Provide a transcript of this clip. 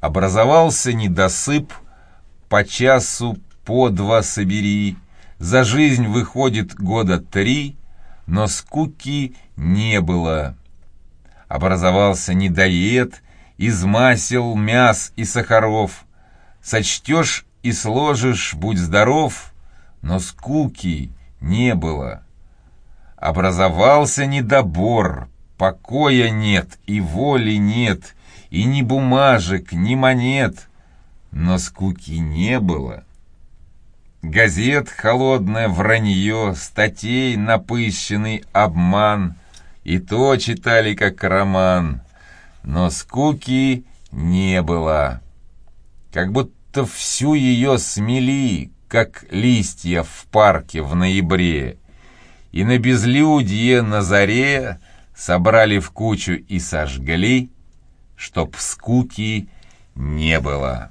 Образовался недосып, по часу, по два собери. За жизнь выходит года три, но скуки не было. Образовался недоед, из масел, мяс и сахаров. Сочтешь и сложишь, будь здоров, но скуки не было. Образовался недобор, покоя нет и воли нет, и ни бумажек, ни монет, но скуки не было. Газет холодное вранье, статей напыщенный обман, и то читали как роман, но скуки не было. Как будто всю ее смели, как листья в парке в ноябре, и на безлюдье на заре собрали в кучу и сожгли, чтоб скуки не было.